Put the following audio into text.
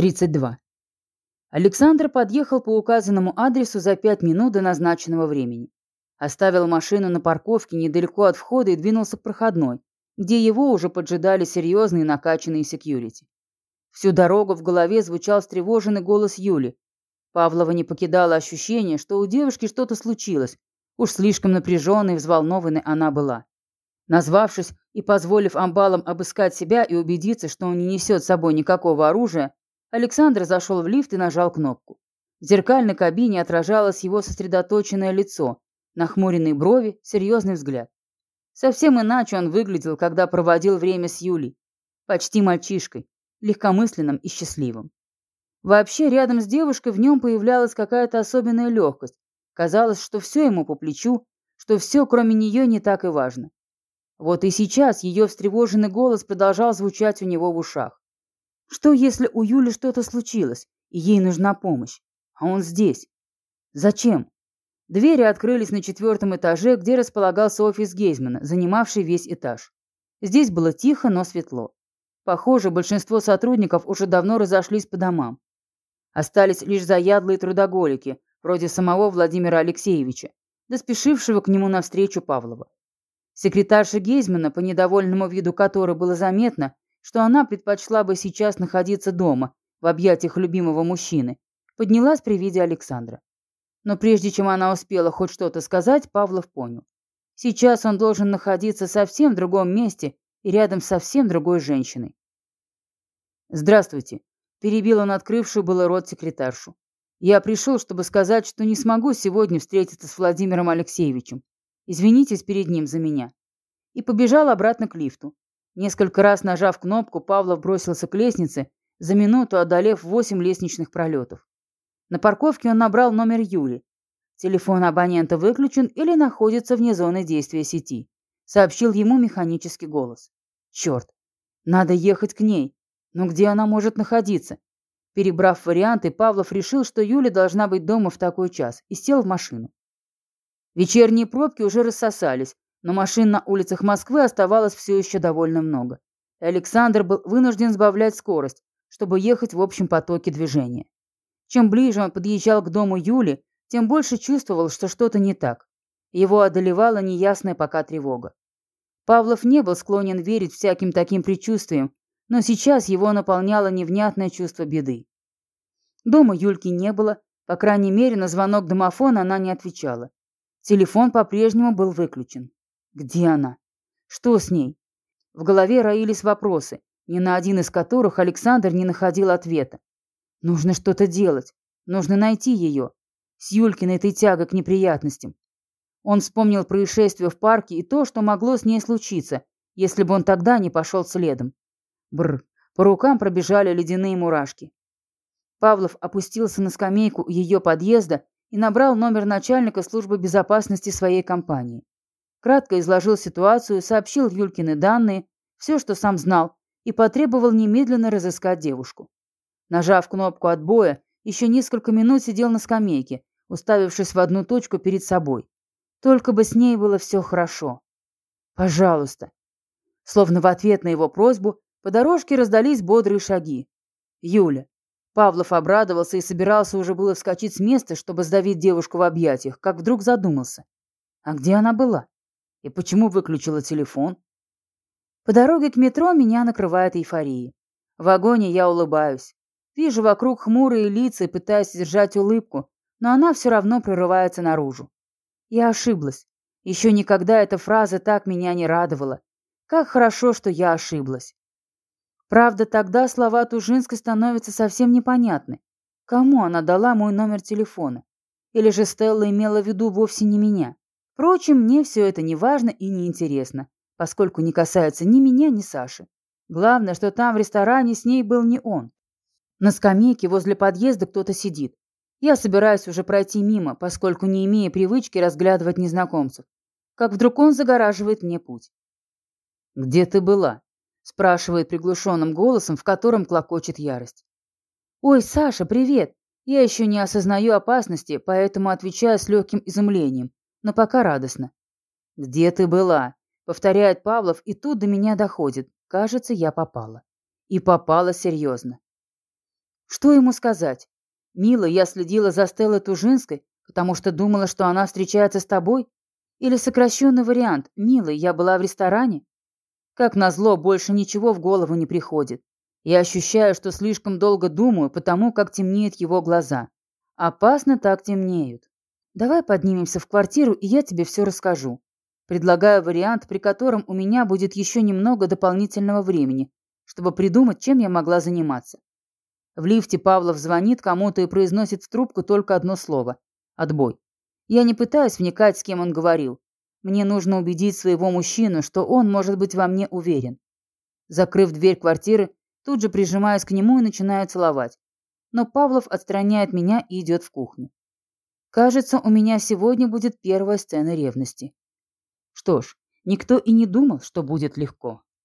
32. Александр подъехал по указанному адресу за пять минут до назначенного времени. Оставил машину на парковке недалеко от входа и двинулся к проходной, где его уже поджидали серьезные накачанные секьюрити. Всю дорогу в голове звучал встревоженный голос Юли. Павлова не покидало ощущение, что у девушки что-то случилось. Уж слишком напряженной и взволнованной она была. Назвавшись и позволив амбалам обыскать себя и убедиться, что он не несет с собой никакого оружия, Александр зашел в лифт и нажал кнопку. В зеркальной кабине отражалось его сосредоточенное лицо, нахмуренные брови, серьезный взгляд. Совсем иначе он выглядел, когда проводил время с Юлей. Почти мальчишкой, легкомысленным и счастливым. Вообще, рядом с девушкой в нем появлялась какая-то особенная легкость. Казалось, что все ему по плечу, что все, кроме нее, не так и важно. Вот и сейчас ее встревоженный голос продолжал звучать у него в ушах. Что, если у Юли что-то случилось, и ей нужна помощь? А он здесь. Зачем? Двери открылись на четвертом этаже, где располагался офис Гейзмана, занимавший весь этаж. Здесь было тихо, но светло. Похоже, большинство сотрудников уже давно разошлись по домам. Остались лишь заядлые трудоголики, вроде самого Владимира Алексеевича, да спешившего к нему навстречу Павлова. Секретарша Гейзмана, по недовольному виду которой было заметно, что она предпочла бы сейчас находиться дома, в объятиях любимого мужчины, поднялась при виде Александра. Но прежде чем она успела хоть что-то сказать, Павлов понял. Сейчас он должен находиться совсем в другом месте и рядом с совсем другой женщиной. «Здравствуйте», – перебил он открывшую было рот секретаршу. «Я пришел, чтобы сказать, что не смогу сегодня встретиться с Владимиром Алексеевичем. Извинитесь перед ним за меня». И побежал обратно к лифту. Несколько раз нажав кнопку, Павлов бросился к лестнице, за минуту одолев восемь лестничных пролетов. На парковке он набрал номер Юли. Телефон абонента выключен или находится вне зоны действия сети. Сообщил ему механический голос. Черт, надо ехать к ней. Но где она может находиться? Перебрав варианты, Павлов решил, что Юля должна быть дома в такой час, и сел в машину. Вечерние пробки уже рассосались, но машин на улицах Москвы оставалось все еще довольно много. И Александр был вынужден сбавлять скорость, чтобы ехать в общем потоке движения. Чем ближе он подъезжал к дому Юли, тем больше чувствовал, что что-то не так. Его одолевала неясная пока тревога. Павлов не был склонен верить всяким таким предчувствиям, но сейчас его наполняло невнятное чувство беды. Дома Юльки не было, по крайней мере, на звонок домофона она не отвечала. Телефон по-прежнему был выключен. Где она? Что с ней? В голове роились вопросы, ни на один из которых Александр не находил ответа. Нужно что-то делать. Нужно найти ее. С Юлькиной этой тягой к неприятностям. Он вспомнил происшествие в парке и то, что могло с ней случиться, если бы он тогда не пошел следом. Бр. По рукам пробежали ледяные мурашки. Павлов опустился на скамейку ее подъезда и набрал номер начальника службы безопасности своей компании. Кратко изложил ситуацию, сообщил Юлькины данные, все, что сам знал, и потребовал немедленно разыскать девушку. Нажав кнопку отбоя, еще несколько минут сидел на скамейке, уставившись в одну точку перед собой. Только бы с ней было все хорошо. Пожалуйста. Словно в ответ на его просьбу по дорожке раздались бодрые шаги. Юля. Павлов обрадовался и собирался уже было вскочить с места, чтобы сдавить девушку в объятиях, как вдруг задумался. А где она была? И почему выключила телефон? По дороге к метро меня накрывает эйфория. В вагоне я улыбаюсь. Вижу вокруг хмурые лица и пытаюсь держать улыбку, но она все равно прорывается наружу. Я ошиблась. Еще никогда эта фраза так меня не радовала. Как хорошо, что я ошиблась. Правда, тогда слова Тужинской становятся совсем непонятны. Кому она дала мой номер телефона? Или же Стелла имела в виду вовсе не меня? Впрочем, мне все это не важно и не интересно, поскольку не касается ни меня, ни Саши. Главное, что там в ресторане с ней был не он. На скамейке возле подъезда кто-то сидит. Я собираюсь уже пройти мимо, поскольку не имея привычки разглядывать незнакомцев. Как вдруг он загораживает мне путь. «Где ты была?» – спрашивает приглушенным голосом, в котором клокочет ярость. «Ой, Саша, привет! Я еще не осознаю опасности, поэтому отвечаю с легким изумлением но пока радостно. «Где ты была?» — повторяет Павлов, и тут до меня доходит. Кажется, я попала. И попала серьезно. Что ему сказать? Мила, я следила за Стеллой Тужинской, потому что думала, что она встречается с тобой? Или сокращенный вариант «Милый, я была в ресторане»? Как назло, больше ничего в голову не приходит. Я ощущаю, что слишком долго думаю, потому как темнеют его глаза. Опасно так темнеют. Давай поднимемся в квартиру, и я тебе все расскажу. Предлагаю вариант, при котором у меня будет еще немного дополнительного времени, чтобы придумать, чем я могла заниматься. В лифте Павлов звонит кому-то и произносит в трубку только одно слово – отбой. Я не пытаюсь вникать, с кем он говорил. Мне нужно убедить своего мужчину, что он может быть во мне уверен. Закрыв дверь квартиры, тут же прижимаюсь к нему и начинаю целовать. Но Павлов отстраняет меня и идет в кухню. Кажется, у меня сегодня будет первая сцена ревности. Что ж, никто и не думал, что будет легко.